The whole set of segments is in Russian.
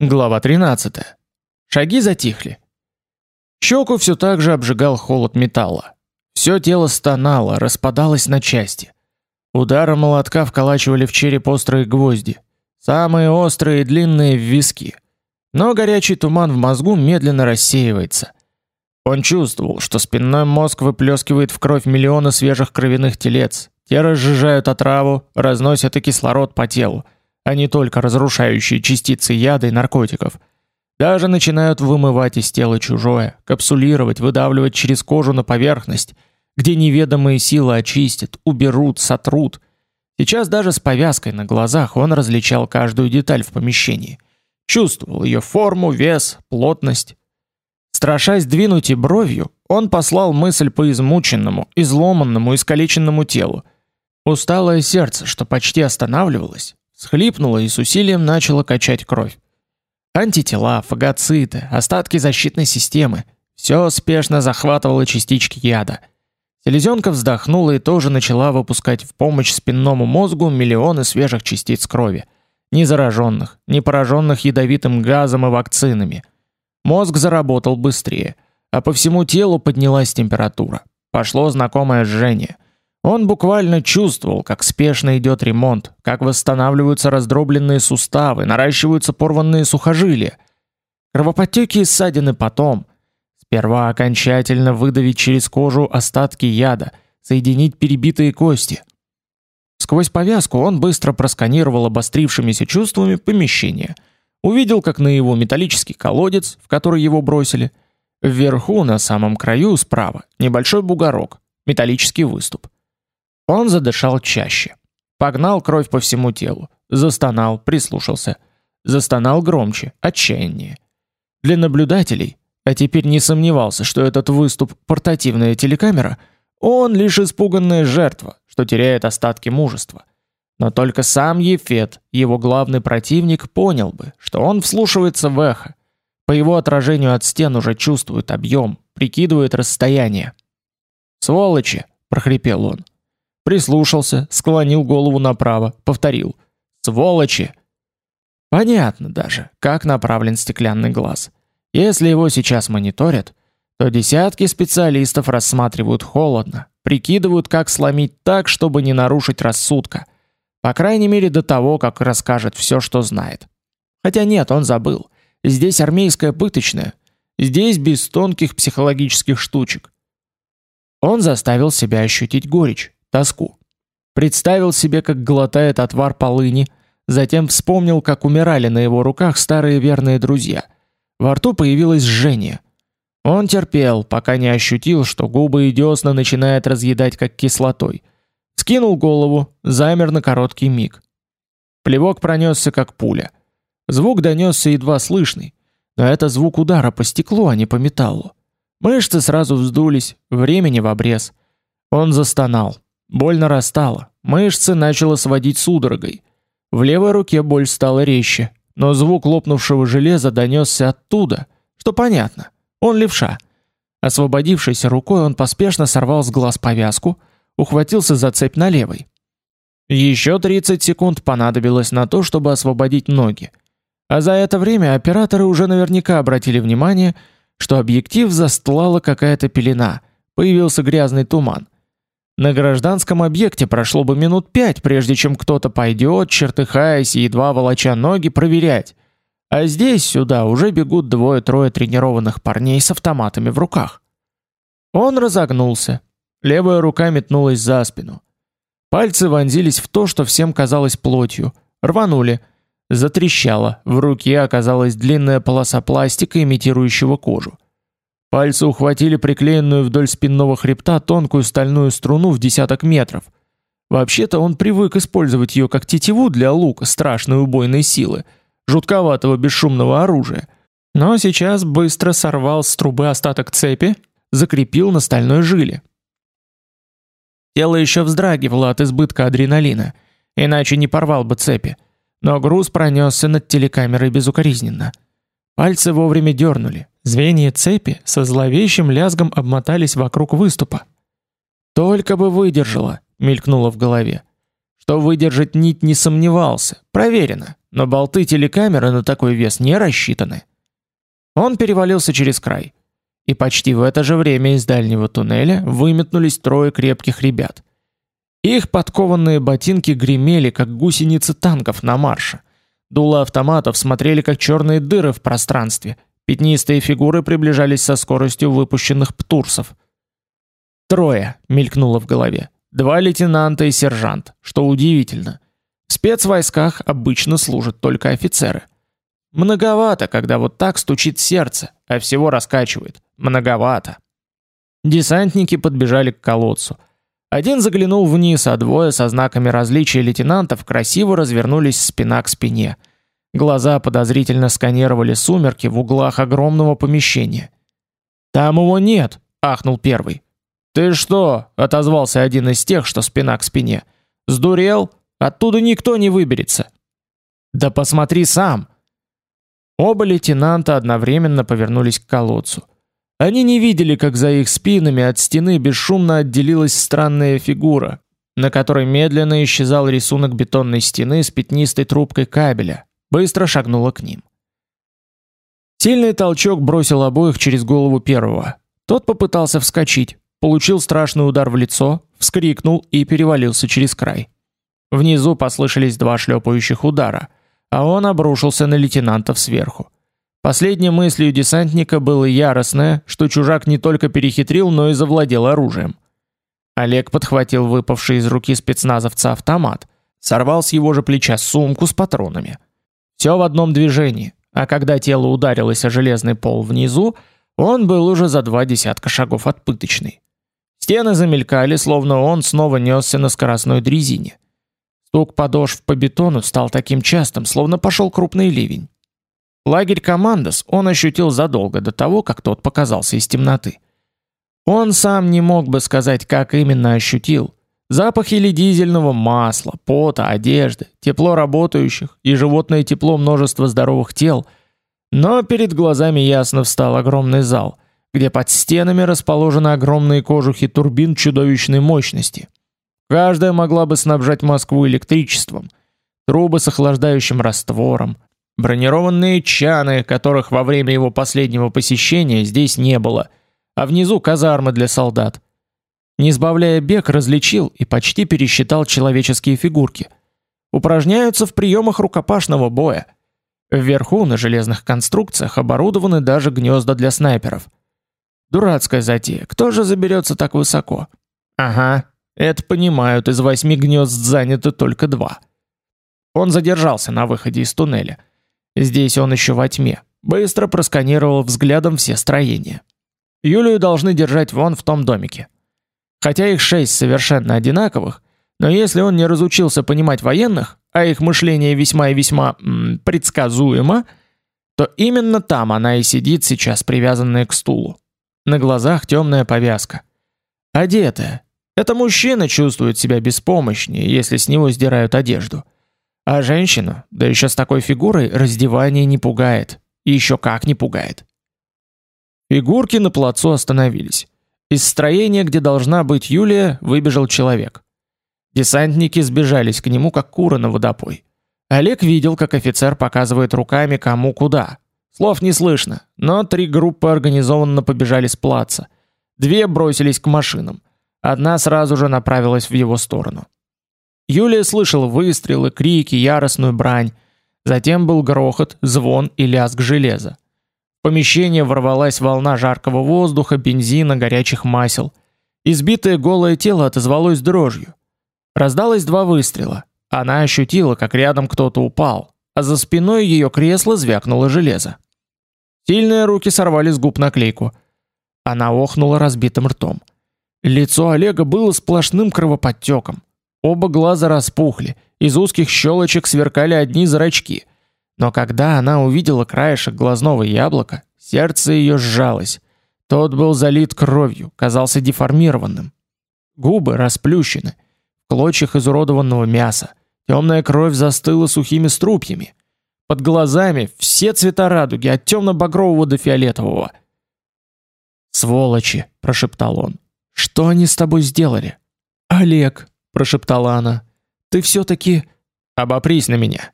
Глава 13. Шаги затихли. Щеку все так же обжигал холод металла. Все тело стонало, распадалось на части. Удары молотка вколачивали в череп острые гвозди, самые острые и длинные в виски. Но горячий туман в мозгу медленно рассеивается. Он чувствовал, что спинной мозг выплескивает в кровь миллионы свежих кровяных телец. Те разжижают отраву, разносят и кислород по телу а не только разрушающие частицы яда и наркотиков. Даже начинают вымывать из тела чужое, капсулировать, выдавливать через кожу на поверхность, где неведомые силы очистят, уберут, сотрут. Сейчас даже с повязкой на глазах он различал каждую деталь в помещении. Чувствовал ее форму, вес, плотность. Страшась двинуть и бровью, он послал мысль по измученному, изломанному, искалеченному телу. Усталое сердце, что почти останавливалось, Схлипнула и с усилием начала качать кровь. Антитела, фагоциты, остатки защитной системы все спешно захватывало частички яда. Селезенка вздохнула и тоже начала выпускать в помощь спинному мозгу миллионы свежих частиц крови, не зараженных, не пораженных ядовитым газом и вакцинами. Мозг заработал быстрее, а по всему телу поднялась температура. Пошло знакомое жжение – он буквально чувствовал, как спешно идет ремонт, как восстанавливаются раздробленные суставы, наращиваются порванные сухожилия. Кровоподтеки и ссадины потом. Сперва окончательно выдавить через кожу остатки яда, соединить перебитые кости. Сквозь повязку он быстро просканировал обострившимися чувствами помещение. Увидел, как на его металлический колодец, в который его бросили. Вверху, на самом краю, справа, небольшой бугорок, металлический выступ. Он задышал чаще. Погнал кровь по всему телу. Застонал, прислушался. Застонал громче, отчаяннее. Для наблюдателей, а теперь не сомневался, что этот выступ портативная телекамера, он лишь испуганная жертва, что теряет остатки мужества. Но только сам Ефет, его главный противник, понял бы, что он вслушивается в эхо. По его отражению от стен уже чувствует объем, прикидывает расстояние. «Сволочи!» – прохрипел он. Прислушался, склонил голову направо, повторил: "Сволочи". Понятно даже, как направлен стеклянный глаз. Если его сейчас мониторят, то десятки специалистов рассматривают холодно, прикидывают, как сломить так, чтобы не нарушить рассудка. По крайней мере, до того, как расскажет все, что знает. Хотя нет, он забыл. Здесь армейская пыточная. Здесь без тонких психологических штучек. Он заставил себя ощутить горечь, тоску. Представил себе, как глотает отвар полыни, затем вспомнил, как умирали на его руках старые верные друзья. Во рту появилось жжение. Он терпел, пока не ощутил, что губы и десна начинает разъедать как кислотой. Скинул голову, замер на короткий миг. Плевок пронесся как пуля. Звук донесся едва слышный, но это звук удара по стеклу, а не по металлу. Мышцы сразу вздулись, времени в обрез. Он застонал. Боль нарастала, мышцы начало сводить судорогой. В левой руке боль стала резче, но звук лопнувшего железа донесся оттуда, что понятно. Он левша. Освободившейся рукой он поспешно сорвал с глаз повязку, ухватился за цепь на левой. Еще 30 секунд понадобилось на то, чтобы освободить ноги. А за это время операторы уже наверняка обратили внимание, что объектив застлала какая-то пелена, появился грязный туман. На гражданском объекте прошло бы минут пять, прежде чем кто-то пойдет, чертыхаясь и едва волоча ноги, проверять. А здесь сюда уже бегут двое-трое тренированных парней с автоматами в руках. Он разогнулся. Левая рука метнулась за спину. Пальцы вонзились в то, что всем казалось плотью. Рванули. Затрещало. В руке оказалась длинная полоса пластика, имитирующего кожу. Пальцы ухватили приклеенную вдоль спинного хребта тонкую стальную струну в десяток метров. Вообще-то он привык использовать ее как тетиву для лука страшной убойной силы, жутковатого бесшумного оружия. Но сейчас быстро сорвал с трубы остаток цепи, закрепил на стальной жиле. Тело еще вздрагивало от избытка адреналина, иначе не порвал бы цепи. Но груз пронесся над телекамерой безукоризненно. Пальцы вовремя дернули. Звенья цепи со зловещим лязгом обмотались вокруг выступа. Только бы выдержала, мелькнуло в голове. Что выдержит нить не сомневался, проверено, но болты телекамеры на такой вес не рассчитаны. Он перевалился через край. И почти в это же время из дальнего туннеля выметнулись трое крепких ребят. Их подкованные ботинки гремели, как гусеницы танков на марше. Дула автоматов смотрели, как черные дыры в пространстве. Пятнистые фигуры приближались со скоростью выпущенных птурсов. «Трое», — мелькнуло в голове. «Два лейтенанта и сержант, что удивительно. В спецвойсках обычно служат только офицеры. Многовато, когда вот так стучит сердце, а всего раскачивает. Многовато». Десантники подбежали к колодцу. Один заглянул вниз, а двое со знаками различия лейтенантов красиво развернулись спина к спине. Глаза подозрительно сканировали сумерки в углах огромного помещения. «Там его нет!» — ахнул первый. «Ты что?» — отозвался один из тех, что спина к спине. «Сдурел? Оттуда никто не выберется!» «Да посмотри сам!» Оба лейтенанта одновременно повернулись к колодцу. Они не видели, как за их спинами от стены бесшумно отделилась странная фигура, на которой медленно исчезал рисунок бетонной стены с пятнистой трубкой кабеля. Быстро шагнула к ним. Сильный толчок бросил обоих через голову первого. Тот попытался вскочить, получил страшный удар в лицо, вскрикнул и перевалился через край. Внизу послышались два шлепающих удара, а он обрушился на лейтенантов сверху. Последней мыслью десантника было яростное, что чужак не только перехитрил, но и завладел оружием. Олег подхватил выпавший из руки спецназовца автомат, сорвал с его же плеча сумку с патронами. Все в одном движении, а когда тело ударилось о железный пол внизу, он был уже за два десятка шагов от пыточной. Стены замелькали, словно он снова несся на скоростной дрезине. Стук подошв по бетону стал таким частым, словно пошел крупный ливень. Лагерь Командос он ощутил задолго до того, как тот показался из темноты. Он сам не мог бы сказать, как именно ощутил. Запах или дизельного масла, пота, одежды, тепло работающих и животное тепло множества здоровых тел. Но перед глазами ясно встал огромный зал, где под стенами расположены огромные кожухи турбин чудовищной мощности. Каждая могла бы снабжать Москву электричеством. Трубы с охлаждающим раствором, Бронированные чаны, которых во время его последнего посещения здесь не было, а внизу казармы для солдат. Не сбавляя бег, различил и почти пересчитал человеческие фигурки. Упражняются в приемах рукопашного боя. Вверху на железных конструкциях оборудованы даже гнезда для снайперов. Дурацкая затея. Кто же заберется так высоко? Ага, это понимают, из восьми гнезд заняты только два. Он задержался на выходе из туннеля. Здесь он еще во тьме. Быстро просканировал взглядом все строения. Юлию должны держать вон в том домике. Хотя их шесть совершенно одинаковых, но если он не разучился понимать военных, а их мышление весьма и весьма м, предсказуемо, то именно там она и сидит сейчас привязанная к стулу. На глазах темная повязка. Одетая. Это мужчина чувствует себя беспомощнее, если с него сдирают одежду. А женщину, да еще с такой фигурой, раздевание не пугает. И еще как не пугает. Фигурки на плацу остановились. Из строения, где должна быть Юлия, выбежал человек. Десантники сбежались к нему, как куры на водопой. Олег видел, как офицер показывает руками кому куда. Слов не слышно, но три группы организованно побежали с плаца. Две бросились к машинам. Одна сразу же направилась в его сторону. Юлия слышала выстрелы, крики, яростную брань. Затем был грохот, звон и лязг железа. В помещение ворвалась волна жаркого воздуха, бензина, горячих масел. Избитое голое тело отозвалось дрожью. Раздалось два выстрела. Она ощутила, как рядом кто-то упал, а за спиной ее кресла звякнуло железо. Сильные руки сорвали с губ наклейку. Она охнула разбитым ртом. Лицо Олега было сплошным кровоподтеком. Оба глаза распухли, из узких щелочек сверкали одни зрачки. Но когда она увидела краешек глазного яблока, сердце ее сжалось. Тот был залит кровью, казался деформированным. Губы расплющены, в клочьях изуродованного мяса. Темная кровь застыла сухими струпьями. Под глазами все цвета радуги, от темно-багрового до фиолетового. «Сволочи!» – прошептал он. «Что они с тобой сделали?» «Олег!» прошептала она. Ты все таки обопрись на меня.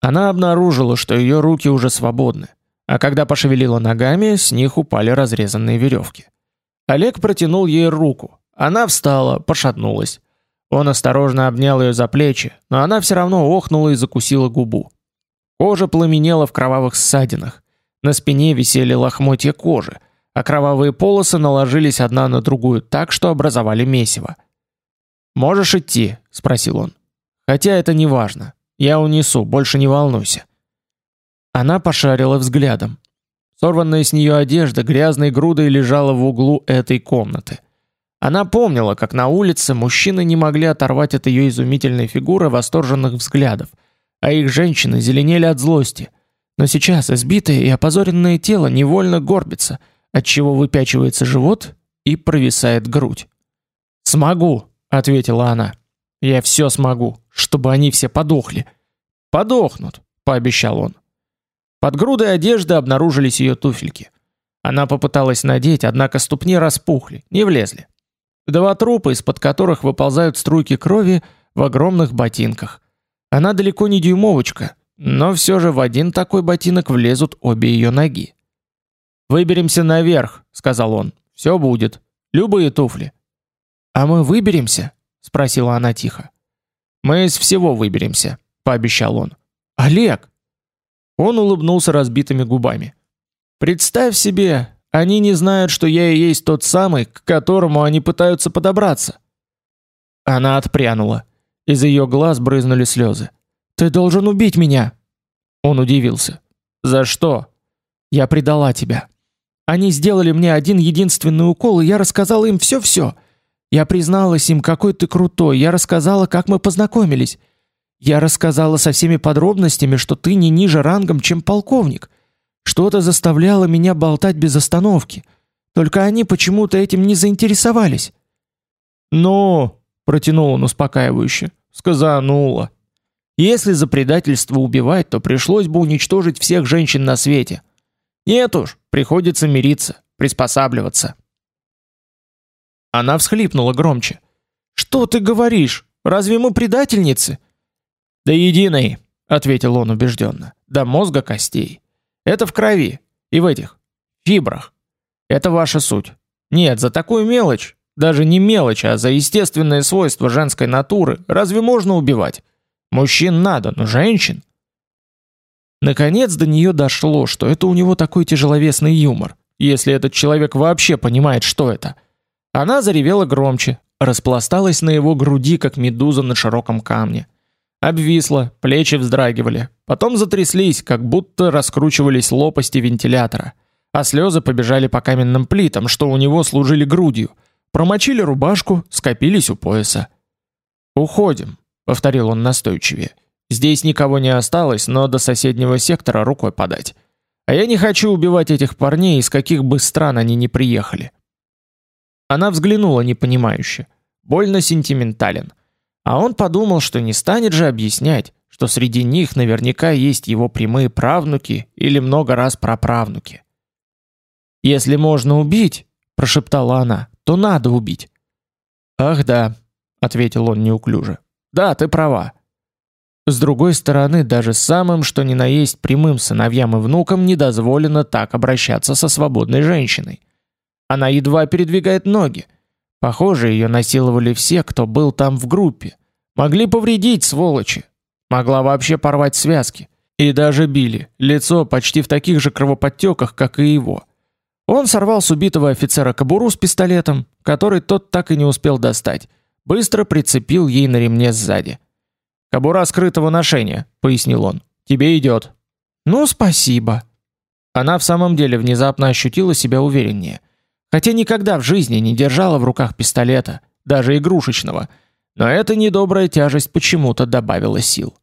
Она обнаружила, что ее руки уже свободны, а когда пошевелила ногами, с них упали разрезанные веревки. Олег протянул ей руку. Она встала, пошатнулась. Он осторожно обнял ее за плечи, но она все равно охнула и закусила губу. Кожа пламенела в кровавых ссадинах. На спине висели лохмотья кожи, а кровавые полосы наложились одна на другую так, что образовали месиво. «Можешь идти?» – спросил он. «Хотя это не важно. Я унесу, больше не волнуйся». Она пошарила взглядом. Сорванная с нее одежда грязной грудой лежала в углу этой комнаты. Она помнила, как на улице мужчины не могли оторвать от ее изумительной фигуры восторженных взглядов, а их женщины зеленели от злости. Но сейчас избитое и опозоренное тело невольно горбится, отчего выпячивается живот и провисает грудь. "Смогу", ответила она. "Я все смогу, чтобы они все подохли". "Подохнут", пообещал он. Под грудой одежды обнаружились ее туфельки. Она попыталась надеть, однако ступни распухли, не влезли. Два трупа, из-под которых выползают струйки крови в огромных ботинках. Она далеко не дюймовочка, но все же в один такой ботинок влезут обе ее ноги. Выберемся наверх, сказал он. Все будет. Любые туфли. А мы выберемся? спросила она тихо. Мы из всего выберемся, пообещал он. Олег, он улыбнулся разбитыми губами. Представь себе, они не знают, что я и есть тот самый, к которому они пытаются подобраться. Она отпрянула. Из ее глаз брызнули слезы. Ты должен убить меня. Он удивился. За что? Я предала тебя. Они сделали мне один единственный укол, и я рассказала им все-все. Я призналась им, какой ты крутой. Я рассказала, как мы познакомились. Я рассказала со всеми подробностями, что ты не ниже рангом, чем полковник. Что-то заставляло меня болтать без остановки. Только они почему-то этим не заинтересовались. "Ну", протянул он успокаивающе. "Сказанула. Если за предательство убивать, то пришлось бы уничтожить всех женщин на свете. Нет уж, приходится мириться, приспосабливаться". Она всхлипнула громче. "Что ты говоришь? Разве мы предательницы?" Да единой, ответил он убежденно. До мозга костей. Это в крови и в этих фибрах. Это ваша суть. Нет, за такую мелочь, даже не мелочь, а за естественные свойства женской натуры, разве можно убивать? Мужчин надо, но женщин Наконец до нее дошло, что это у него такой тяжеловесный юмор, если этот человек вообще понимает, что это. Она заревела громче, распласталась на его груди, как медуза на широком камне. Обвисла, плечи вздрагивали, потом затряслись, как будто раскручивались лопасти вентилятора, а слезы побежали по каменным плитам, что у него служили грудью, промочили рубашку, скопились у пояса. «Уходим», — повторил он настойчивее. «Здесь никого не осталось, но до соседнего сектора рукой подать. А я не хочу убивать этих парней, из каких бы стран они ни приехали». Она взглянула непонимающе. Больно сентиментален. А он подумал, что не станет же объяснять, что среди них наверняка есть его прямые правнуки или много раз праправнуки. Если можно убить, прошептала она, то надо убить. Ах да, ответил он неуклюже. Да, ты права. С другой стороны, даже самым, что ни на есть прямым сыновьям и внукам не дозволено так обращаться со свободной женщиной. Она едва передвигает ноги, Похоже, ее насиловали все, кто был там в группе. Могли повредить, сволочи. Могла вообще порвать связки. И даже били. Лицо почти в таких же кровоподтеках, как и его. Он сорвал с убитого офицера кобуру с пистолетом, который тот так и не успел достать. Быстро прицепил ей на ремне сзади. «Кобура скрытого ношения», — пояснил он. «Тебе идет». «Ну, спасибо». Она в самом деле внезапно ощутила себя увереннее хотя никогда в жизни не держала в руках пистолета, даже игрушечного, но эта недобрая тяжесть почему-то добавила сил.